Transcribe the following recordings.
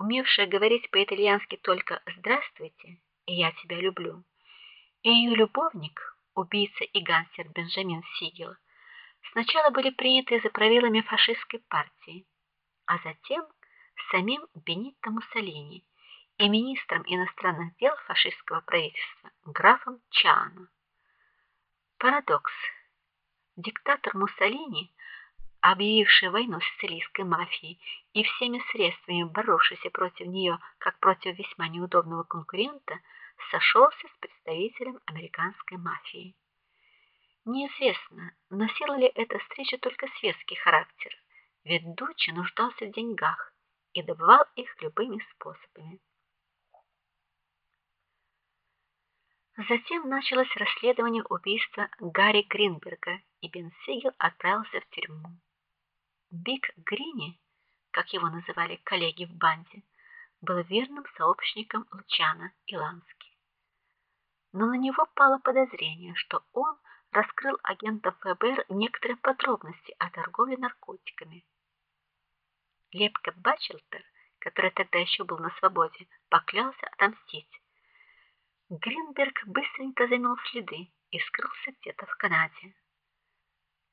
умевшая говорить по-итальянски только "здравствуйте" "я тебя люблю", и ее любовник, убийца и гангстер Бенджамин Сигел, сначала были приняты за правилами фашистской партии, а затем самим Бенито Муссолини и министром иностранных дел фашистского правительства графом Чано. Парадокс. Диктатор Муссолини, объявивший войну сицилийской мафией и всеми средствами боровшийся против нее, как против весьма неудобного конкурента, сошелся с представителем американской мафии. Неизвестно, носила ли эта встреча только светский характер, ведь Дуччи нуждался в деньгах и добывал их любыми способами. Затем началось расследование убийства Гарри Гринберга, и Бен Сигел отправился в тюрьму. Биг Грини, как его называли коллеги в банде, был верным сообщником Лучана и Лански. Но на него пало подозрение, что он раскрыл агентам ФБР некоторые подробности о торговле наркотиками. Лепка Бачелтер, который тогда еще был на свободе, поклялся отомстить. Гринберг быстренько замел следы и скрылся где-то в Канаде.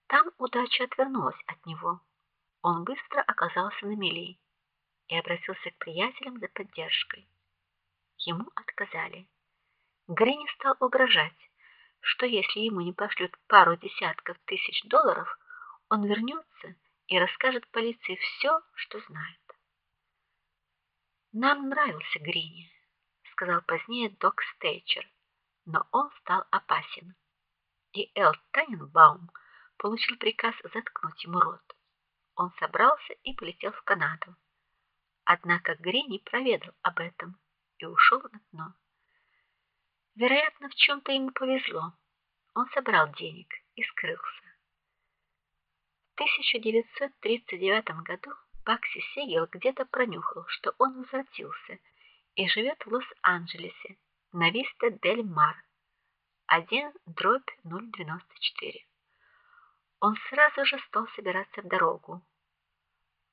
Там удача отвернулась от него. Он быстро оказался на мели и обратился к приятелям за поддержкой. Ему отказали. Грини стал угрожать, что если ему не пошлют пару десятков тысяч долларов, он вернется и расскажет полиции все, что знает. Нам нравился Грини сказал позднее док Стейчер, но он стал опасен. И Эл Таненбаум получил приказ заткнуть ему рот. Он собрался и полетел в Канаду. Однако Грини проведал об этом и ушел на дно. Вероятно, в чем то ему повезло. Он собрал денег и скрылся. В 1939 году Бакси Сигел где-то пронюхал, что он возвратился и живет в Лос-Анджелесе, на Виста-дель-Мар, 1/094. Он сразу же стал собираться в дорогу.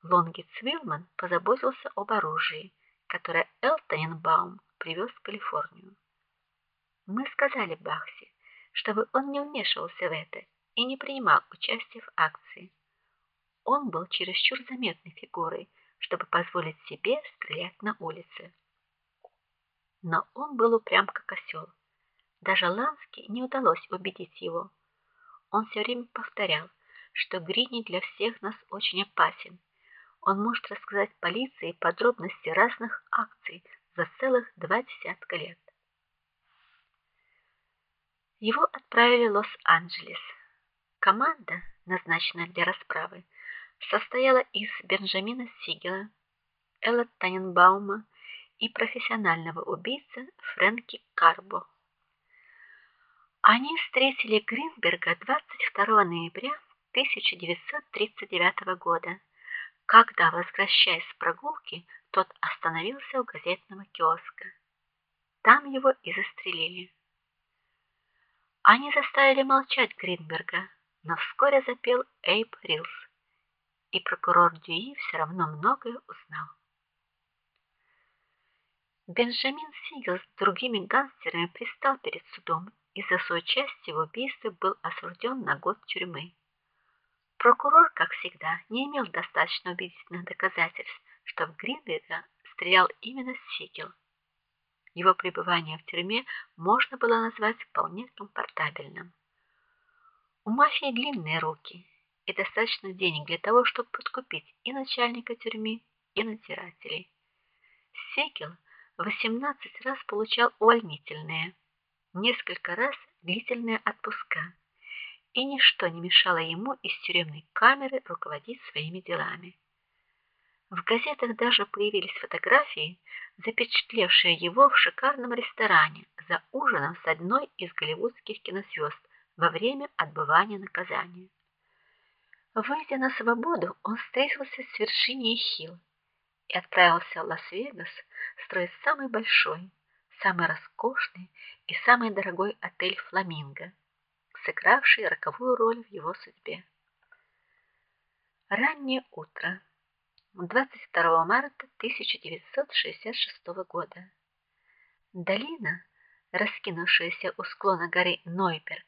Лонги Цвилман позаботился об оружии, которое Элтоненбаум привез в Калифорнию. Мы сказали Бахси, чтобы он не вмешивался в это и не принимал участия в акции. Он был чересчур заметной фигурой, чтобы позволить себе стрелять на улице но он был упрям как осел. Даже Лански не удалось убедить его. Он все время повторял, что Грини для всех нас очень опасен. Он может рассказать полиции подробности разных акций за целых два десятка лет. Его отправили в Лос-Анджелес. Команда, назначенная для расправы, состояла из Бенджамина Сигела, Элла Таненбаума, и профессионального убийцы Фрэнки Карбо. Они встретили Гринберга 22 ноября 1939 года, когда, возвращаясь с прогулки, тот остановился у газетного киоска. Там его и застрелили. Они заставили молчать Гринберга, но вскоре запел Эйб Рилс, и прокурор Дюи все равно многое узнал. Бенджамин Сигел с другими гангстерами пристал перед судом и за свое участие в убийстве был осужден на год тюрьмы. Прокурор, как всегда, не имел достаточно убедительных доказательств, что в Гринберга стрелял именно Сигел. Его пребывание в тюрьме можно было назвать вполне комфортабельным. У мафии длинные руки и достаточно денег для того, чтобы подкупить и начальника тюрьмы, и надзирателей. Сигел 18 раз получал увольнительные, несколько раз длительные отпуска. И ничто не мешало ему из тюремной камеры руководить своими делами. В газетах даже появились фотографии, запечатлевшие его в шикарном ресторане за ужином с одной из голливудских кинозвезд во время отбывания наказания. Выйдя на свободу, он встретился с Вершинией Хилл и отправился в Лас-Вегас строить самый большой, самый роскошный и самый дорогой отель Фламинго, сыгравший роковую роль в его судьбе. Раннее утро. 22 марта 1966 года. Долина, раскинувшаяся у склона горы Нойберг,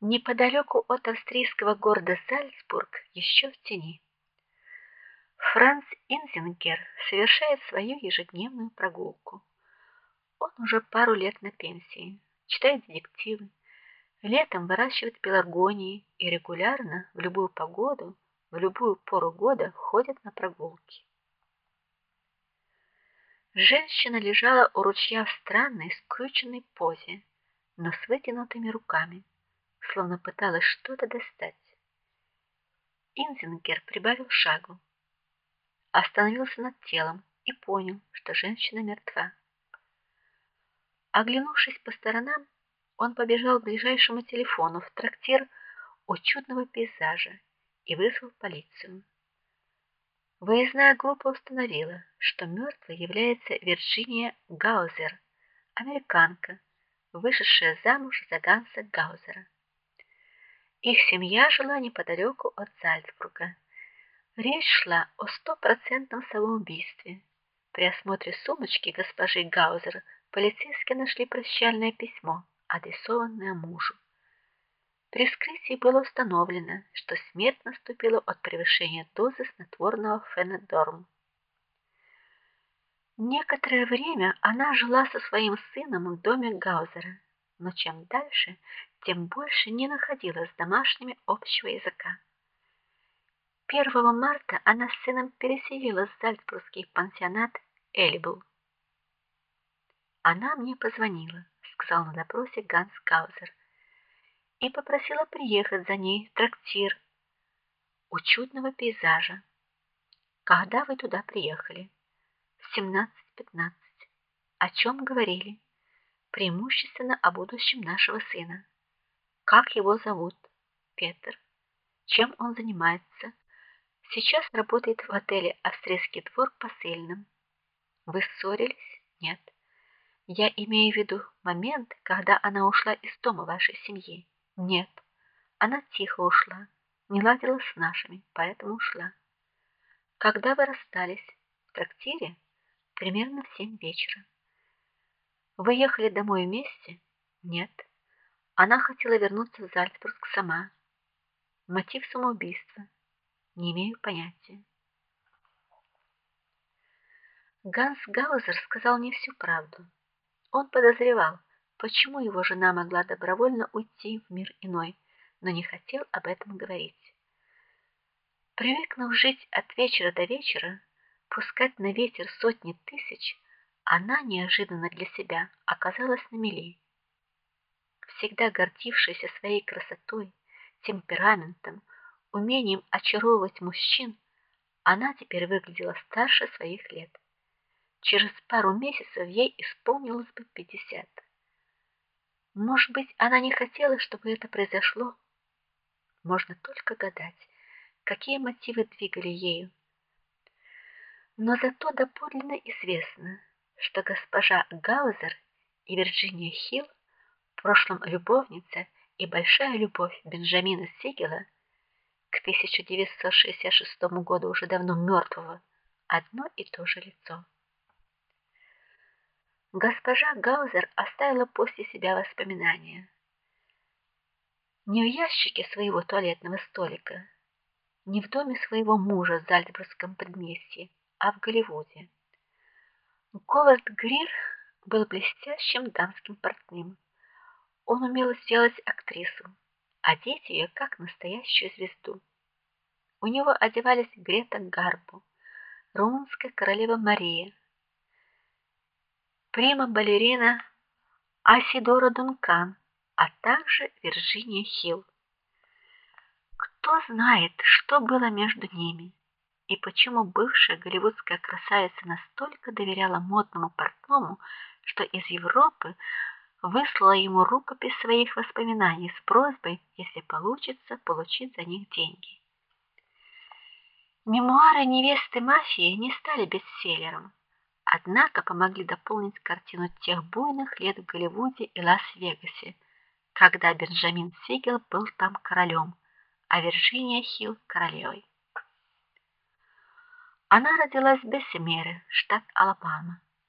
неподалеку от австрийского города Зальцбург, еще в тени. Франц Инзингер совершает свою ежедневную прогулку. Он уже пару лет на пенсии, читает детективы, летом выращивает пеларгонии и регулярно в любую погоду, в любую пору года ходит на прогулки. Женщина лежала у ручья в странной скрюченной позе, но с вытянутыми руками, словно пыталась что-то достать. Инзингер прибавил шагу, остановился над телом и понял, что женщина мертва. Оглянувшись по сторонам, он побежал к ближайшему телефону в трактир у чудного пейзажа и вызвал полицию. Выездная группа установила, что мертвой является Вирджиния Гаузер, американка, вышедшая замуж за Ганса Гаузера. Их семья жила неподалеку от Зальцбурга. Речь шла о стопроцентном самоубийстве. При осмотре сумочки госпожи Гаузер полицейские нашли прощальное письмо, адресованное мужу. При вскрытии было установлено, что смерть наступила от превышения дозы снотворного фенедорм. Некоторое время она жила со своим сыном в доме Гаузера, но чем дальше, тем больше не находила с домашними общего языка. 1 марта она с сыном переселилась в Зальцбургский пансионат Эльбл. Она мне позвонила, сказал на допросе Ганс Гаузер, и попросила приехать за ней в трактир у чудного пейзажа. Когда вы туда приехали? В 17:15. О чем говорили? Преимущественно о будущем нашего сына. Как его зовут? Петр. Чем он занимается? Сейчас работает в отеле Австрийский двор посыльным. Вы ссорились? Нет. Я имею в виду момент, когда она ушла из дома вашей семьи. Нет. Она тихо ушла, не ладила с нашими, поэтому ушла. Когда вы расстались? В трактире? Примерно в семь вечера. Вы ехали домой вместе? Нет. Она хотела вернуться в Зальцбург сама. Мотив самоубийства? Не имею понятия. Ганс Гаузер сказал мне всю правду. Он подозревал, почему его жена могла добровольно уйти в мир иной, но не хотел об этом говорить. Привыкнув жить от вечера до вечера, пускать на ветер сотни тысяч, она неожиданно для себя оказалась на мели. Всегда гордившаяся своей красотой, темпераментом, умением очаровывать мужчин, она теперь выглядела старше своих лет. Через пару месяцев ей исполнилось бы пятьдесят. Может быть, она не хотела, чтобы это произошло. Можно только гадать, какие мотивы двигали ею. Но зато доподлинно известно, что госпожа Гаузер и Вирджиния Хилл, в прошлом любовница и большая любовь Бенджамина Сигела, к 1966 году уже давно мертвого, одно и то же лицо. Госпожа Гаузер оставила после себя воспоминания. Не в ящике своего туалетного столика, не в доме своего мужа в Зальцбургском предместье, а в Голливуде. Говард Грир был блестящим дамским портным. Он умел сделать актрису, одеть ее как настоящую звезду. У него одевались Грета Гарбо, румынская королева Мария, прима-балерина Асидора Дункан, а также Вирджиния Хилл. Кто знает, что было между ними и почему бывшая голливудская красавица настолько доверяла модному портному, что из Европы выслала ему рукопись своих воспоминаний с просьбой, если получится, получить за них деньги. Мемуары невесты мафии не стали бестселлером однако помогли дополнить картину тех буйных лет в Голливуде и Лас-Вегасе, когда Бенджамин Сигел был там королем, а Вирджиния Хилл королевой. Она родилась в Бессемере, штат Алабама.